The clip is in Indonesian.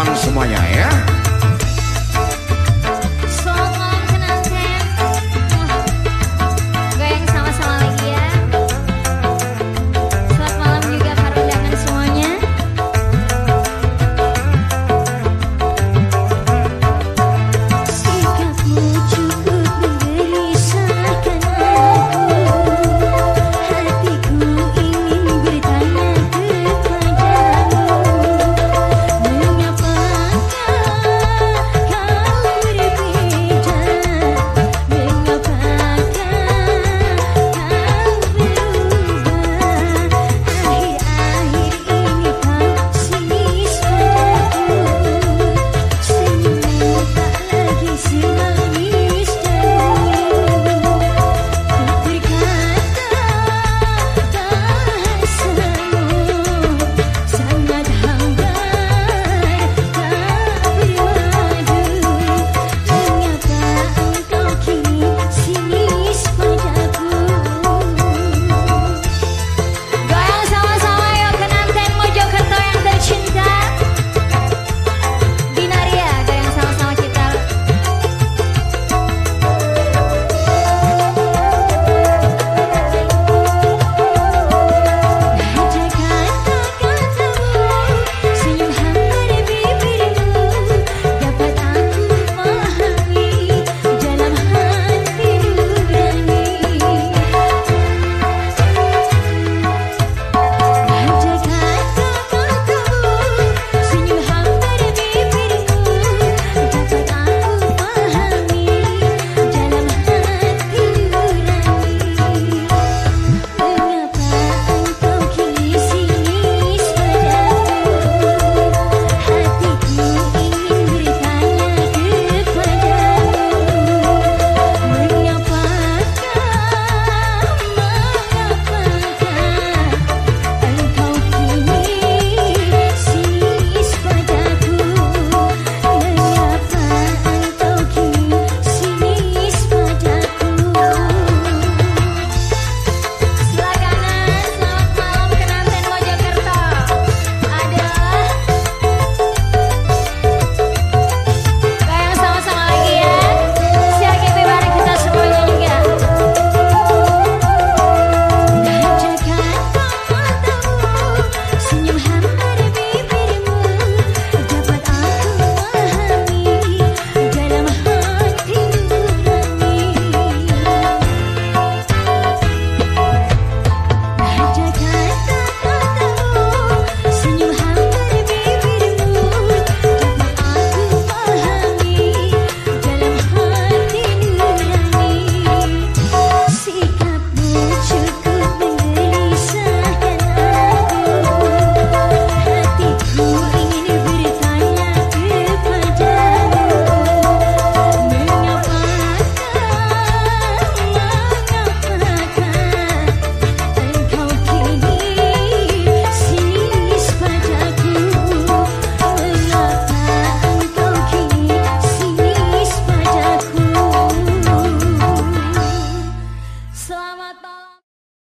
aman semuanya ya.